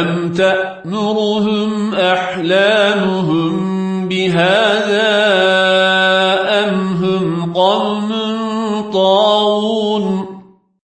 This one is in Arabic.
أم تأمرهم أحلامهم بهذا أم هم قوم طاغون